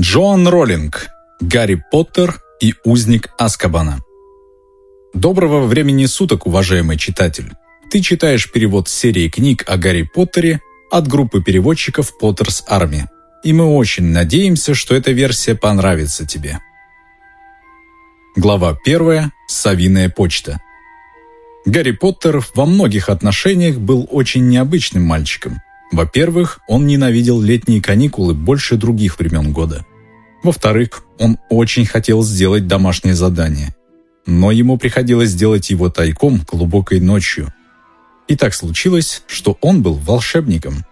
Джоан Роллинг, Гарри Поттер и узник Аскабана. Доброго времени суток, уважаемый читатель. Ты читаешь перевод серии книг о Гарри Поттере от группы переводчиков Potter's Army. И мы очень надеемся, что эта версия понравится тебе. Глава 1. Савиная почта. Гарри Поттер во многих отношениях был очень необычным мальчиком. Во-первых, он ненавидел летние каникулы больше других времен года. Во-вторых, он очень хотел сделать домашнее задание. Но ему приходилось делать его тайком глубокой ночью. И так случилось, что он был волшебником.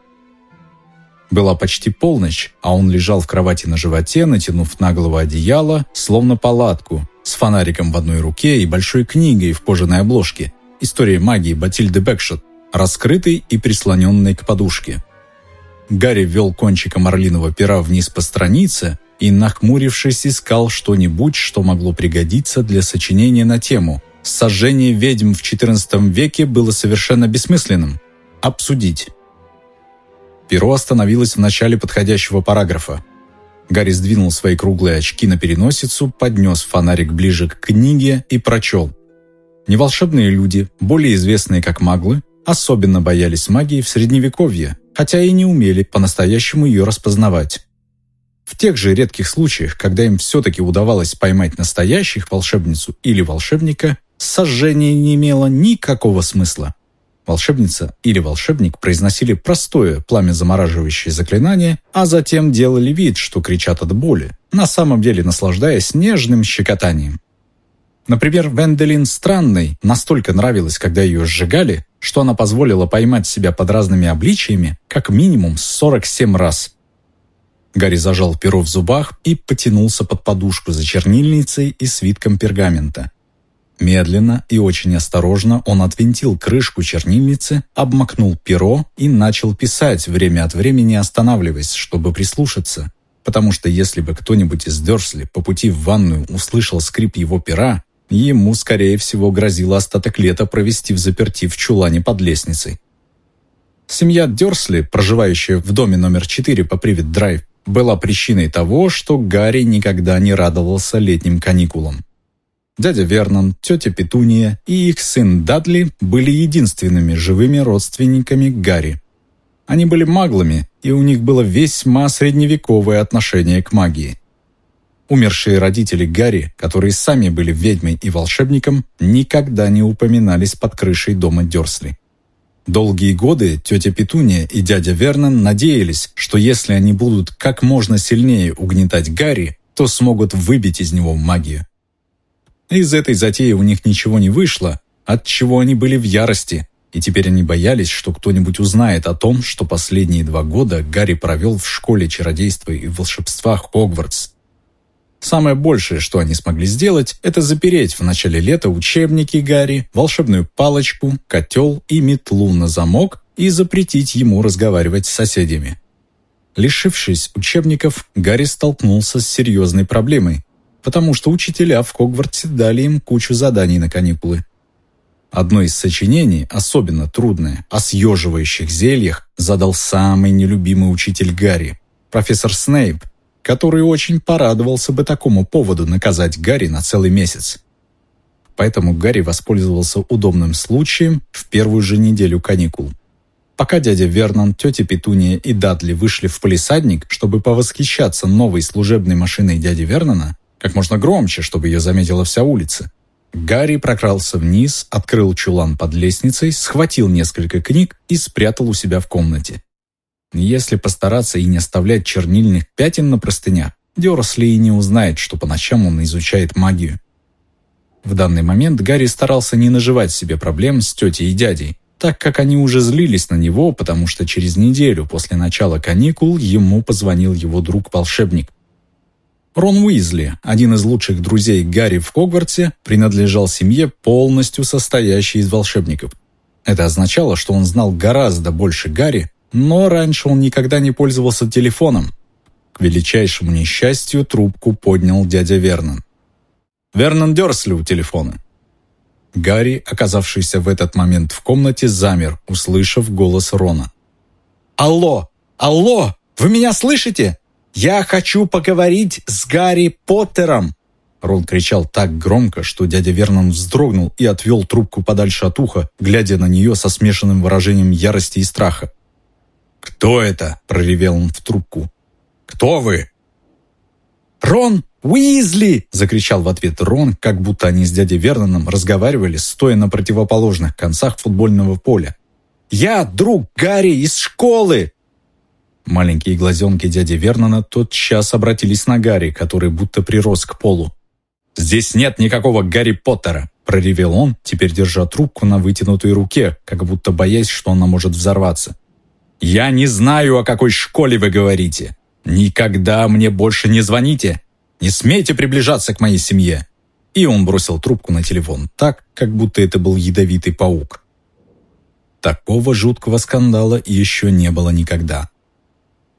Была почти полночь, а он лежал в кровати на животе, натянув на голову одеяло, словно палатку, с фонариком в одной руке и большой книгой в кожаной обложке «История магии Батильды Бэкшот», раскрытой и прислоненной к подушке. Гарри ввел кончиком орлиного пера вниз по странице и, нахмурившись, искал что-нибудь, что могло пригодиться для сочинения на тему «Сожжение ведьм в XIV веке было совершенно бессмысленным. Обсудить». Перо остановилось в начале подходящего параграфа. Гарри сдвинул свои круглые очки на переносицу, поднес фонарик ближе к книге и прочел. Неволшебные люди, более известные как маглы, особенно боялись магии в Средневековье, хотя и не умели по-настоящему ее распознавать. В тех же редких случаях, когда им все-таки удавалось поймать настоящих волшебницу или волшебника, сожжение не имело никакого смысла. Волшебница или волшебник произносили простое пламя-замораживающее заклинание, а затем делали вид, что кричат от боли, на самом деле наслаждаясь нежным щекотанием. Например, Венделин Странной настолько нравилось, когда ее сжигали, что она позволила поймать себя под разными обличиями как минимум 47 раз. Гарри зажал перо в зубах и потянулся под подушку за чернильницей и свитком пергамента. Медленно и очень осторожно он отвинтил крышку чернильницы, обмакнул перо и начал писать, время от времени останавливаясь, чтобы прислушаться. Потому что если бы кто-нибудь из Дёрсли по пути в ванную услышал скрип его пера, ему, скорее всего, грозило остаток лета провести в заперти в чулане под лестницей. Семья Дёрсли, проживающая в доме номер 4 по Привет-Драйв, была причиной того, что Гарри никогда не радовался летним каникулам. Дядя Вернон, тетя Петуния и их сын Дадли были единственными живыми родственниками Гарри. Они были маглами, и у них было весьма средневековое отношение к магии. Умершие родители Гарри, которые сами были ведьмой и волшебником, никогда не упоминались под крышей дома Дёрсли. Долгие годы тетя Петуния и дядя Вернон надеялись, что если они будут как можно сильнее угнетать Гарри, то смогут выбить из него магию. Из этой затеи у них ничего не вышло, от чего они были в ярости, и теперь они боялись, что кто-нибудь узнает о том, что последние два года Гарри провел в школе чародейства и волшебства Хогвартс, Самое большее, что они смогли сделать, это запереть в начале лета учебники Гарри, волшебную палочку, котел и метлу на замок и запретить ему разговаривать с соседями. Лишившись учебников, Гарри столкнулся с серьезной проблемой, потому что учителя в Хогвартсе дали им кучу заданий на каникулы. Одно из сочинений, особенно трудное, о съеживающих зельях, задал самый нелюбимый учитель Гарри, профессор Снейп, который очень порадовался бы такому поводу наказать Гарри на целый месяц. Поэтому Гарри воспользовался удобным случаем в первую же неделю каникул. Пока дядя Вернон, тетя Петуния и Дадли вышли в полисадник, чтобы повосхищаться новой служебной машиной дяди Вернона, как можно громче, чтобы ее заметила вся улица, Гарри прокрался вниз, открыл чулан под лестницей, схватил несколько книг и спрятал у себя в комнате. Если постараться и не оставлять чернильных пятен на простынях, Дёрсли и не узнает, что по ночам он изучает магию. В данный момент Гарри старался не наживать себе проблем с тетей и дядей, так как они уже злились на него, потому что через неделю после начала каникул ему позвонил его друг-волшебник. Рон Уизли, один из лучших друзей Гарри в Хогвартсе, принадлежал семье, полностью состоящей из волшебников. Это означало, что он знал гораздо больше Гарри, но раньше он никогда не пользовался телефоном. К величайшему несчастью трубку поднял дядя Вернон. Вернон Дёрсли у телефона. Гарри, оказавшийся в этот момент в комнате, замер, услышав голос Рона. «Алло! Алло! Вы меня слышите? «Я хочу поговорить с Гарри Поттером!» Рон кричал так громко, что дядя Вернон вздрогнул и отвел трубку подальше от уха, глядя на нее со смешанным выражением ярости и страха. «Кто это?» – проревел он в трубку. «Кто вы?» «Рон Уизли!» – закричал в ответ Рон, как будто они с дядей Верноном разговаривали, стоя на противоположных концах футбольного поля. «Я друг Гарри из школы!» Маленькие глазенки дяди Вернона тотчас обратились на Гарри, который будто прирос к полу. «Здесь нет никакого Гарри Поттера!» – проревел он, теперь держа трубку на вытянутой руке, как будто боясь, что она может взорваться. «Я не знаю, о какой школе вы говорите. Никогда мне больше не звоните. Не смейте приближаться к моей семье!» И он бросил трубку на телефон так, как будто это был ядовитый паук. Такого жуткого скандала еще не было никогда.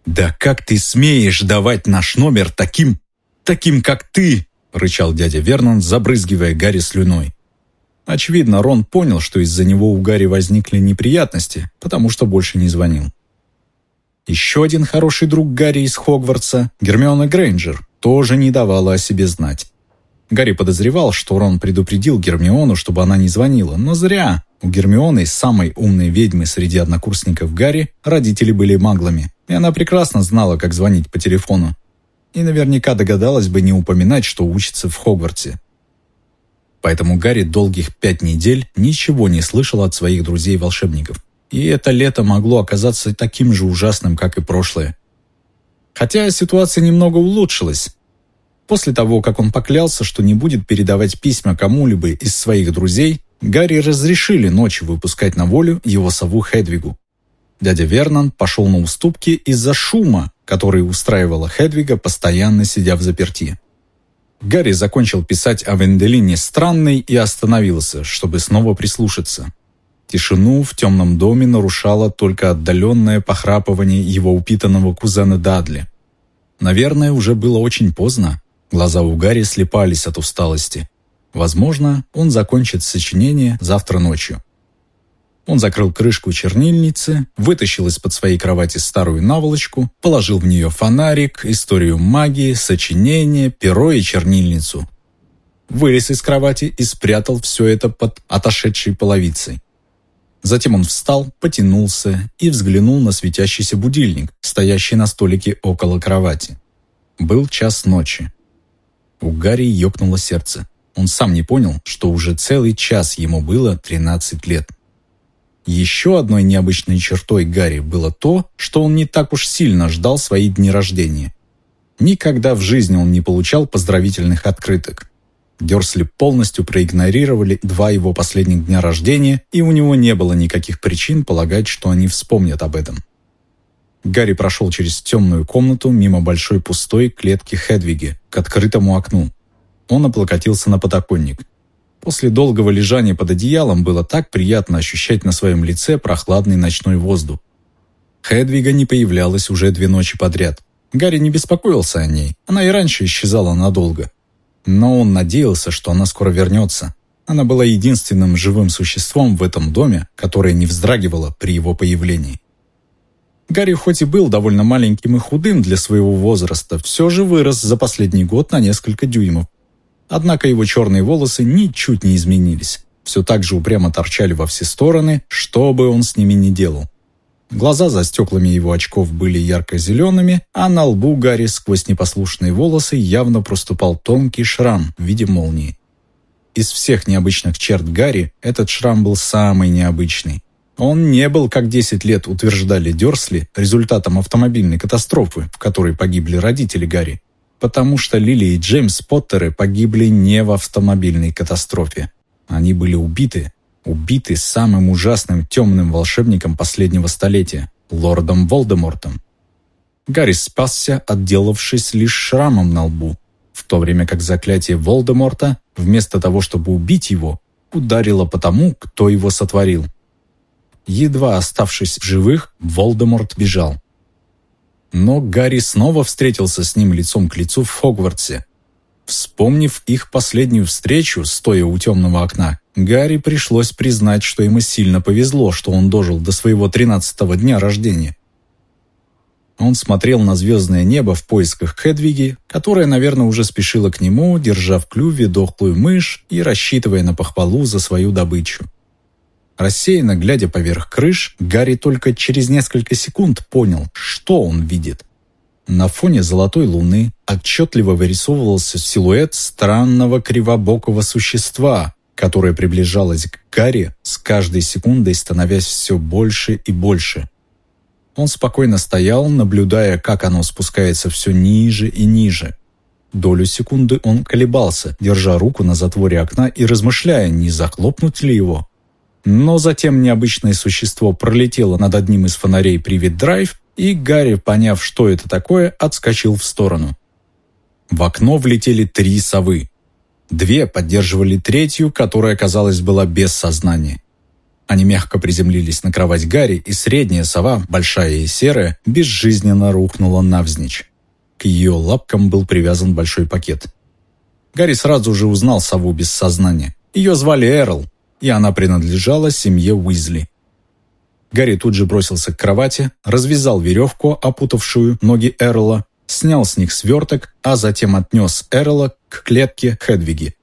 «Да как ты смеешь давать наш номер таким, таким, как ты?» — рычал дядя Вернон, забрызгивая Гарри слюной. Очевидно, Рон понял, что из-за него у Гарри возникли неприятности, потому что больше не звонил. Еще один хороший друг Гарри из Хогвартса, Гермиона Грейнджер, тоже не давала о себе знать. Гарри подозревал, что Рон предупредил Гермиону, чтобы она не звонила, но зря. У Гермионы, самой умной ведьмы среди однокурсников Гарри, родители были маглами, и она прекрасно знала, как звонить по телефону и наверняка догадалась бы не упоминать, что учится в Хогвартсе. Поэтому Гарри долгих пять недель ничего не слышал от своих друзей-волшебников. И это лето могло оказаться таким же ужасным, как и прошлое. Хотя ситуация немного улучшилась. После того, как он поклялся, что не будет передавать письма кому-либо из своих друзей, Гарри разрешили ночью выпускать на волю его сову Хедвигу. Дядя Вернон пошел на уступки из-за шума, который устраивала Хедвига, постоянно сидя в заперти. Гарри закончил писать о Венделине странной и остановился, чтобы снова прислушаться. Тишину в темном доме нарушало только отдаленное похрапывание его упитанного кузена Дадли. Наверное, уже было очень поздно. Глаза у Гарри слепались от усталости. Возможно, он закончит сочинение завтра ночью. Он закрыл крышку чернильницы, вытащил из-под своей кровати старую наволочку, положил в нее фонарик, историю магии, сочинение, перо и чернильницу. Вылез из кровати и спрятал все это под отошедшей половицей. Затем он встал, потянулся и взглянул на светящийся будильник, стоящий на столике около кровати. Был час ночи. У Гарри ёкнуло сердце. Он сам не понял, что уже целый час ему было 13 лет. Еще одной необычной чертой Гарри было то, что он не так уж сильно ждал свои дни рождения. Никогда в жизни он не получал поздравительных открыток. Дерсли полностью проигнорировали два его последних дня рождения, и у него не было никаких причин полагать, что они вспомнят об этом. Гарри прошел через темную комнату мимо большой пустой клетки Хедвиги к открытому окну. Он облокотился на подоконник. После долгого лежания под одеялом было так приятно ощущать на своем лице прохладный ночной воздух. Хедвига не появлялась уже две ночи подряд. Гарри не беспокоился о ней, она и раньше исчезала надолго. Но он надеялся, что она скоро вернется. Она была единственным живым существом в этом доме, которое не вздрагивало при его появлении. Гарри хоть и был довольно маленьким и худым для своего возраста, все же вырос за последний год на несколько дюймов. Однако его черные волосы ничуть не изменились. Все так же упрямо торчали во все стороны, что бы он с ними ни делал. Глаза за стеклами его очков были ярко-зелеными, а на лбу Гарри сквозь непослушные волосы явно проступал тонкий шрам в виде молнии. Из всех необычных черт Гарри этот шрам был самый необычный. Он не был, как 10 лет утверждали Дерсли, результатом автомобильной катастрофы, в которой погибли родители Гарри потому что Лили и Джеймс Поттеры погибли не в автомобильной катастрофе. Они были убиты, убиты самым ужасным темным волшебником последнего столетия, лордом Волдемортом. Гарри спасся, отделавшись лишь шрамом на лбу, в то время как заклятие Волдеморта, вместо того, чтобы убить его, ударило по тому, кто его сотворил. Едва оставшись в живых, Волдеморт бежал. Но Гарри снова встретился с ним лицом к лицу в Хогвартсе. Вспомнив их последнюю встречу, стоя у темного окна, Гарри пришлось признать, что ему сильно повезло, что он дожил до своего тринадцатого дня рождения. Он смотрел на звездное небо в поисках Хедвиги, которая, наверное, уже спешила к нему, держа в клюве дохлую мышь и рассчитывая на похвалу за свою добычу. Рассеянно глядя поверх крыш, Гарри только через несколько секунд понял, что он видит. На фоне золотой луны отчетливо вырисовывался силуэт странного кривобокого существа, которое приближалось к Гарри с каждой секундой, становясь все больше и больше. Он спокойно стоял, наблюдая, как оно спускается все ниже и ниже. Долю секунды он колебался, держа руку на затворе окна и размышляя, не захлопнуть ли его. Но затем необычное существо пролетело над одним из фонарей Привет Драйв, и Гарри, поняв, что это такое, отскочил в сторону. В окно влетели три совы. Две поддерживали третью, которая, казалось, была без сознания. Они мягко приземлились на кровать Гарри, и средняя сова, большая и серая, безжизненно рухнула навзничь. К ее лапкам был привязан большой пакет. Гарри сразу же узнал сову без сознания. Ее звали Эрл, и она принадлежала семье Уизли. Гарри тут же бросился к кровати, развязал веревку, опутавшую ноги Эрла, снял с них сверток, а затем отнес Эрла к клетке Хедвиги.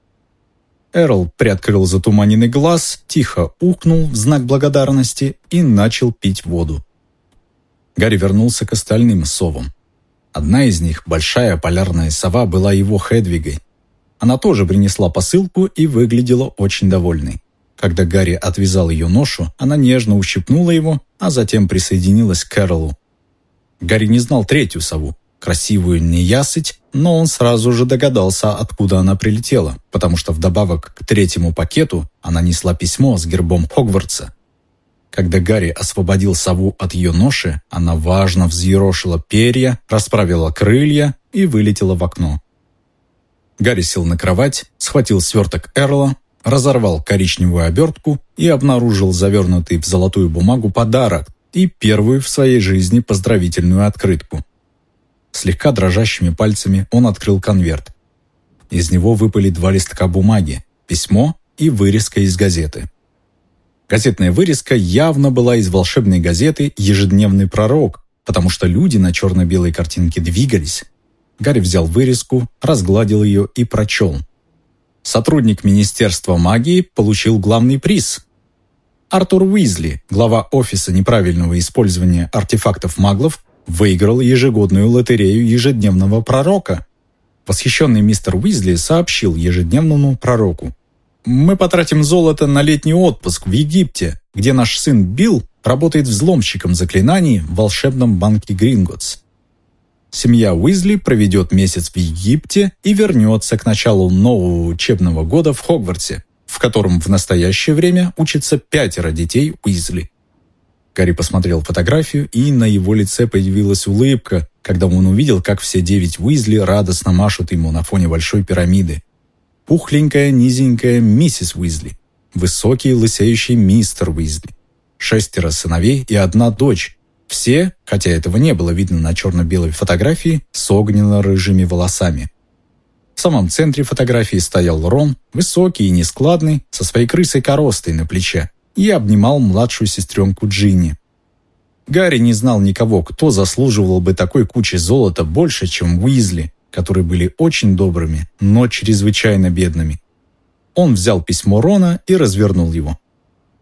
Эрл приоткрыл затуманенный глаз, тихо ухнул в знак благодарности и начал пить воду. Гарри вернулся к остальным совам. Одна из них, большая полярная сова, была его Хедвигой. Она тоже принесла посылку и выглядела очень довольной. Когда Гарри отвязал ее ношу, она нежно ущипнула его, а затем присоединилась к Кэролу. Гарри не знал третью сову, красивую неясыть, но он сразу же догадался, откуда она прилетела, потому что вдобавок к третьему пакету она несла письмо с гербом Хогвартса. Когда Гарри освободил сову от ее ноши, она важно взъерошила перья, расправила крылья и вылетела в окно. Гарри сел на кровать, схватил сверток Эрла, разорвал коричневую обертку и обнаружил завернутый в золотую бумагу подарок и первую в своей жизни поздравительную открытку. Слегка дрожащими пальцами он открыл конверт. Из него выпали два листка бумаги, письмо и вырезка из газеты. Газетная вырезка явно была из волшебной газеты «Ежедневный пророк», потому что люди на черно-белой картинке двигались. Гарри взял вырезку, разгладил ее и прочел. Сотрудник Министерства магии получил главный приз. Артур Уизли, глава Офиса неправильного использования артефактов маглов, выиграл ежегодную лотерею ежедневного пророка. Восхищенный мистер Уизли сообщил ежедневному пророку. «Мы потратим золото на летний отпуск в Египте, где наш сын Билл работает взломщиком заклинаний в волшебном банке Гринготс. Семья Уизли проведет месяц в Египте и вернется к началу нового учебного года в Хогвартсе, в котором в настоящее время учатся пятеро детей Уизли. Гарри посмотрел фотографию, и на его лице появилась улыбка, когда он увидел, как все девять Уизли радостно машут ему на фоне большой пирамиды. Пухленькая, низенькая миссис Уизли, высокий, лысеющий мистер Уизли, шестеро сыновей и одна дочь. Все, хотя этого не было видно на черно-белой фотографии, с огненно-рыжими волосами. В самом центре фотографии стоял Рон, высокий и нескладный, со своей крысой-коростой на плече и обнимал младшую сестренку Джинни. Гарри не знал никого, кто заслуживал бы такой кучи золота больше, чем Уизли, которые были очень добрыми, но чрезвычайно бедными. Он взял письмо Рона и развернул его.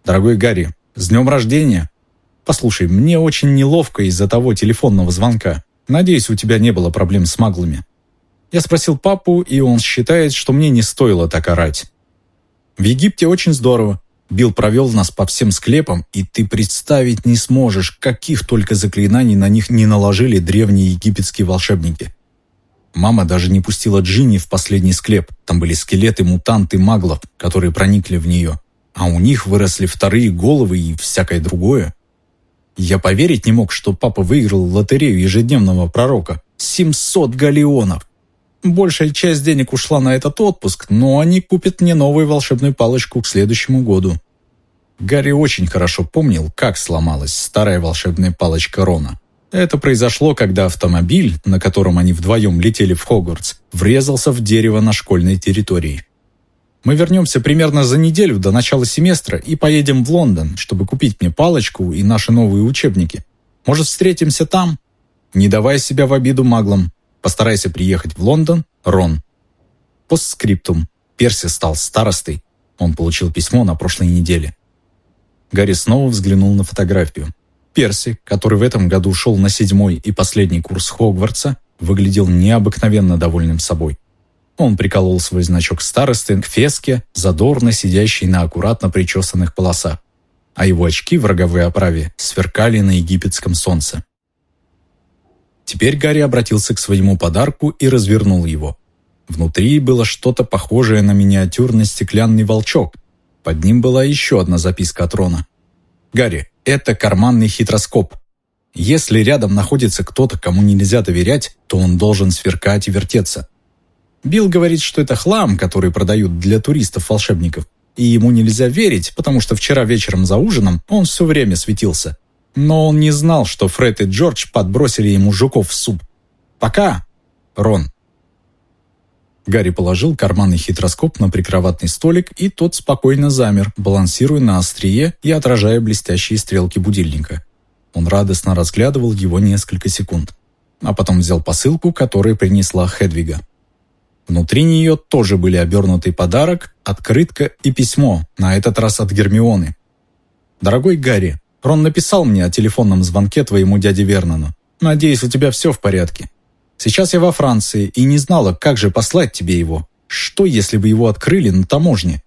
«Дорогой Гарри, с днем рождения! Послушай, мне очень неловко из-за того телефонного звонка. Надеюсь, у тебя не было проблем с маглами». Я спросил папу, и он считает, что мне не стоило так орать. В Египте очень здорово. Билл провел нас по всем склепам, и ты представить не сможешь, каких только заклинаний на них не наложили древние египетские волшебники. Мама даже не пустила Джинни в последний склеп. Там были скелеты-мутанты маглов, которые проникли в нее. А у них выросли вторые головы и всякое другое. Я поверить не мог, что папа выиграл лотерею ежедневного пророка. 700 галеонов! Большая часть денег ушла на этот отпуск, но они купят мне новую волшебную палочку к следующему году. Гарри очень хорошо помнил, как сломалась старая волшебная палочка Рона. Это произошло, когда автомобиль, на котором они вдвоем летели в Хогвартс, врезался в дерево на школьной территории. Мы вернемся примерно за неделю до начала семестра и поедем в Лондон, чтобы купить мне палочку и наши новые учебники. Может, встретимся там? Не давай себя в обиду маглам. Постарайся приехать в Лондон, Рон. Постскриптум. Перси стал старостой. Он получил письмо на прошлой неделе. Гарри снова взглянул на фотографию. Перси, который в этом году шел на седьмой и последний курс Хогвартса, выглядел необыкновенно довольным собой. Он приколол свой значок старосты к феске, задорно сидящей на аккуратно причесанных полосах, а его очки в роговой оправе сверкали на египетском солнце. Теперь Гарри обратился к своему подарку и развернул его. Внутри было что-то похожее на миниатюрный стеклянный волчок. Под ним была еще одна записка от Рона. «Гарри, это карманный хитроскоп. Если рядом находится кто-то, кому нельзя доверять, то он должен сверкать и вертеться. Билл говорит, что это хлам, который продают для туристов-волшебников. И ему нельзя верить, потому что вчера вечером за ужином он все время светился. Но он не знал, что Фред и Джордж подбросили ему жуков в суп. «Пока, Рон». Гарри положил карманный хитроскоп на прикроватный столик, и тот спокойно замер, балансируя на острие и отражая блестящие стрелки будильника. Он радостно разглядывал его несколько секунд, а потом взял посылку, которую принесла Хедвига. Внутри нее тоже были обернутый подарок, открытка и письмо, на этот раз от Гермионы. «Дорогой Гарри, Рон написал мне о телефонном звонке твоему дяде Вернону. Надеюсь, у тебя все в порядке. Сейчас я во Франции и не знала, как же послать тебе его. Что, если бы его открыли на таможне?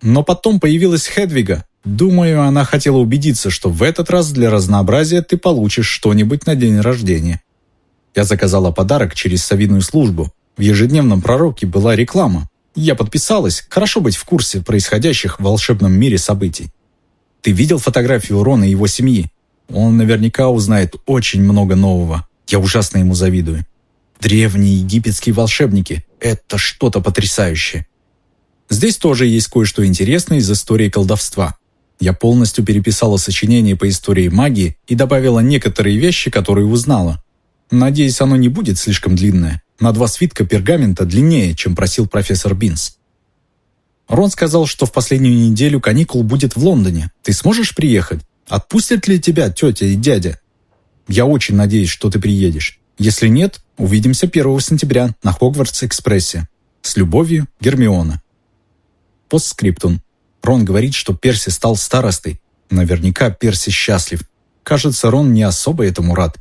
Но потом появилась Хедвига. Думаю, она хотела убедиться, что в этот раз для разнообразия ты получишь что-нибудь на день рождения. Я заказала подарок через совиную службу, в ежедневном пророке была реклама. Я подписалась, хорошо быть в курсе происходящих в волшебном мире событий. Ты видел фотографию Рона и его семьи? Он наверняка узнает очень много нового. Я ужасно ему завидую. Древние египетские волшебники – это что-то потрясающее. Здесь тоже есть кое-что интересное из истории колдовства. Я полностью переписала сочинение по истории магии и добавила некоторые вещи, которые узнала. Надеюсь, оно не будет слишком длинное на два свитка пергамента длиннее, чем просил профессор Бинс. Рон сказал, что в последнюю неделю каникул будет в Лондоне. Ты сможешь приехать? Отпустят ли тебя тетя и дядя? Я очень надеюсь, что ты приедешь. Если нет, увидимся 1 сентября на Хогвартс-экспрессе. С любовью, Гермиона. Постскриптум. Рон говорит, что Перси стал старостой. Наверняка Перси счастлив. Кажется, Рон не особо этому рад.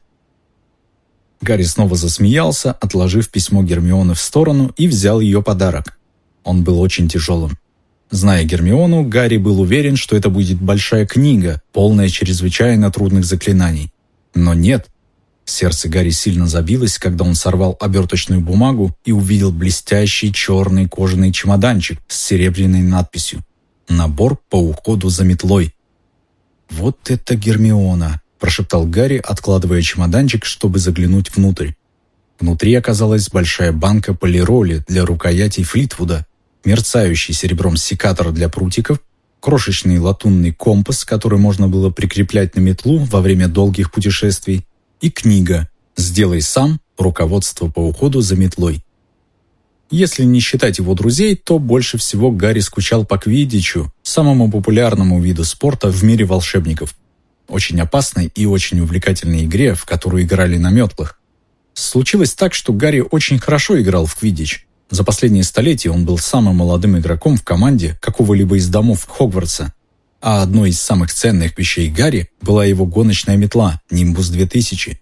Гарри снова засмеялся, отложив письмо Гермионы в сторону и взял ее подарок. Он был очень тяжелым. Зная Гермиону, Гарри был уверен, что это будет большая книга, полная чрезвычайно трудных заклинаний. Но нет. Сердце Гарри сильно забилось, когда он сорвал оберточную бумагу и увидел блестящий черный кожаный чемоданчик с серебряной надписью «Набор по уходу за метлой». «Вот это Гермиона!» Прошептал Гарри, откладывая чемоданчик, чтобы заглянуть внутрь. Внутри оказалась большая банка полироли для рукоятей Флитвуда, мерцающий серебром секатор для прутиков, крошечный латунный компас, который можно было прикреплять на метлу во время долгих путешествий, и книга «Сделай сам. Руководство по уходу за метлой». Если не считать его друзей, то больше всего Гарри скучал по квиддичу, самому популярному виду спорта в мире волшебников очень опасной и очень увлекательной игре, в которую играли на метлах. Случилось так, что Гарри очень хорошо играл в квиддич. За последние столетия он был самым молодым игроком в команде какого-либо из домов Хогвартса. А одной из самых ценных вещей Гарри была его гоночная метла «Нимбус 2000».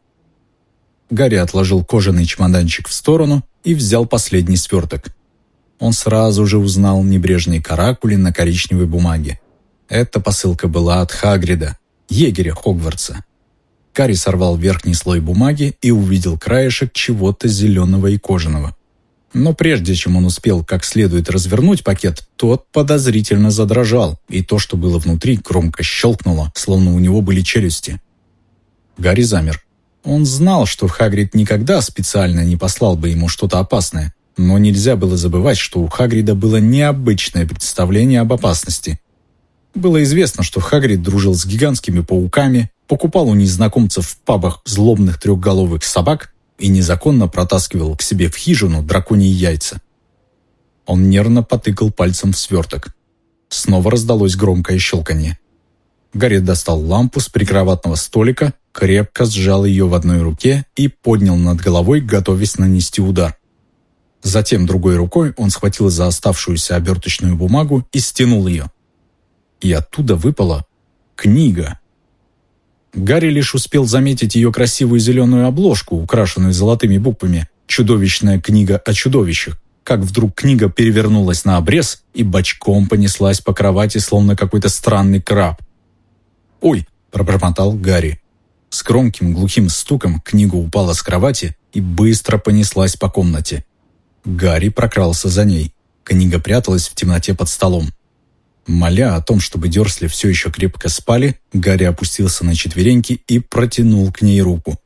Гарри отложил кожаный чемоданчик в сторону и взял последний сверток. Он сразу же узнал небрежные каракули на коричневой бумаге. Эта посылка была от Хагрида, егеря Хогвартса. Карри сорвал верхний слой бумаги и увидел краешек чего-то зеленого и кожаного. Но прежде чем он успел как следует развернуть пакет, тот подозрительно задрожал, и то, что было внутри, громко щелкнуло, словно у него были челюсти. Гарри замер. Он знал, что Хагрид никогда специально не послал бы ему что-то опасное, но нельзя было забывать, что у Хагрида было необычное представление об опасности, было известно, что Хагрид дружил с гигантскими пауками, покупал у незнакомцев в пабах злобных трехголовых собак и незаконно протаскивал к себе в хижину драконьи яйца. Он нервно потыкал пальцем в сверток. Снова раздалось громкое щелканье. Гарри достал лампу с прикроватного столика крепко сжал ее в одной руке и поднял над головой, готовясь нанести удар. Затем другой рукой он схватил за оставшуюся оберточную бумагу и стянул ее. И оттуда выпала книга. Гарри лишь успел заметить ее красивую зеленую обложку, украшенную золотыми буквами «Чудовищная книга о чудовищах», как вдруг книга перевернулась на обрез и бочком понеслась по кровати, словно какой-то странный краб. «Ой!» – пробормотал Гарри. С громким глухим стуком книга упала с кровати и быстро понеслась по комнате. Гарри прокрался за ней. Книга пряталась в темноте под столом. Моля о том, чтобы Дёрсли все еще крепко спали, Гарри опустился на четвереньки и протянул к ней руку.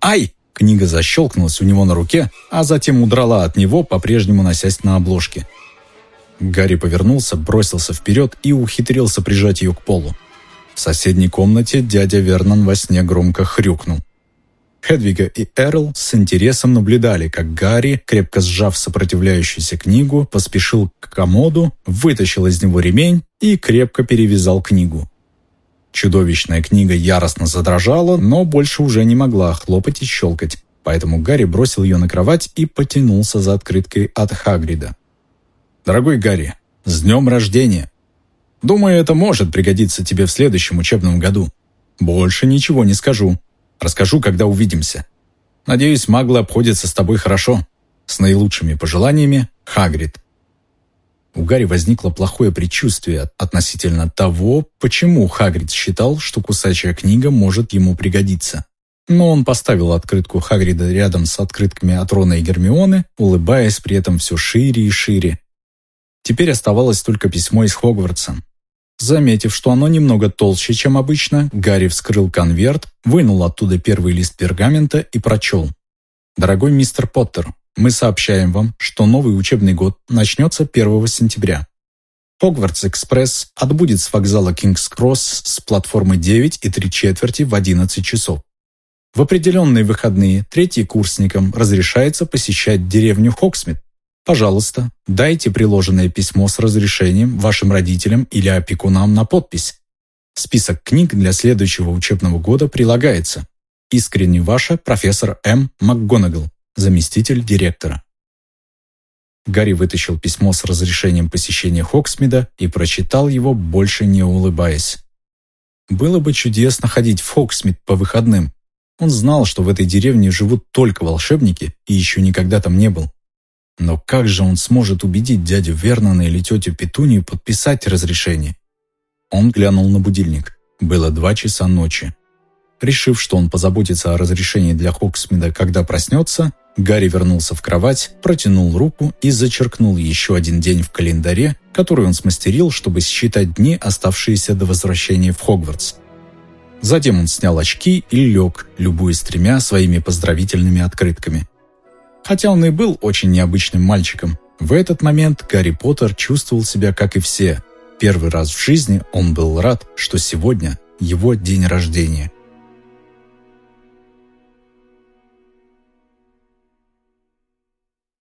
«Ай!» Книга защелкнулась у него на руке, а затем удрала от него, по-прежнему носясь на обложке. Гарри повернулся, бросился вперед и ухитрился прижать ее к полу. В соседней комнате дядя Вернон во сне громко хрюкнул. Хедвига и Эрл с интересом наблюдали, как Гарри, крепко сжав сопротивляющуюся книгу, поспешил к комоду, вытащил из него ремень и крепко перевязал книгу. Чудовищная книга яростно задрожала, но больше уже не могла хлопать и щелкать, поэтому Гарри бросил ее на кровать и потянулся за открыткой от Хагрида. «Дорогой Гарри, с днем рождения! Думаю, это может пригодиться тебе в следующем учебном году. Больше ничего не скажу. Расскажу, когда увидимся. Надеюсь, маглы обходятся с тобой хорошо. С наилучшими пожеланиями, Хагрид». У Гарри возникло плохое предчувствие относительно того, почему Хагрид считал, что кусачая книга может ему пригодиться. Но он поставил открытку Хагрида рядом с открытками от Рона и Гермионы, улыбаясь при этом все шире и шире. Теперь оставалось только письмо из Хогвартса. Заметив, что оно немного толще, чем обычно, Гарри вскрыл конверт, вынул оттуда первый лист пергамента и прочел. «Дорогой мистер Поттер, мы сообщаем вам, что новый учебный год начнется 1 сентября. Хогвартс-экспресс отбудет с вокзала Кингс-Кросс с платформы 9 и 3 четверти в 11 часов. В определенные выходные третьекурсникам разрешается посещать деревню Хогсмид. Пожалуйста, дайте приложенное письмо с разрешением вашим родителям или опекунам на подпись. Список книг для следующего учебного года прилагается. Искренне ваша профессор М. МакГонагал заместитель директора. Гарри вытащил письмо с разрешением посещения Хоксмида и прочитал его, больше не улыбаясь. Было бы чудесно ходить в Хоксмид по выходным. Он знал, что в этой деревне живут только волшебники и еще никогда там не был. Но как же он сможет убедить дядю Вернона или тетю Петунию подписать разрешение? Он глянул на будильник. Было два часа ночи. Решив, что он позаботится о разрешении для Хоксмида, когда проснется, Гарри вернулся в кровать, протянул руку и зачеркнул еще один день в календаре, который он смастерил, чтобы считать дни, оставшиеся до возвращения в Хогвартс. Затем он снял очки и лег, любуясь тремя своими поздравительными открытками. Хотя он и был очень необычным мальчиком, в этот момент Гарри Поттер чувствовал себя как и все. Первый раз в жизни он был рад, что сегодня его день рождения –